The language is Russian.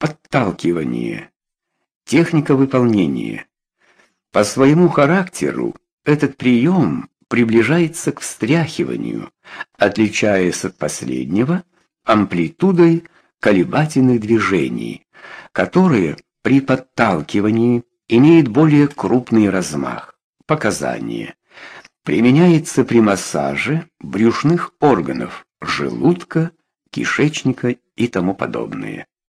Подталкивание. Техника выполнения. По своему характеру этот прием приближается к встряхиванию, отличаясь от последнего амплитудой колебательных движений, которые при подталкивании имеют более крупный размах. Показания. Применяется при массаже брюшных органов, желудка, кишечника и тому подобное.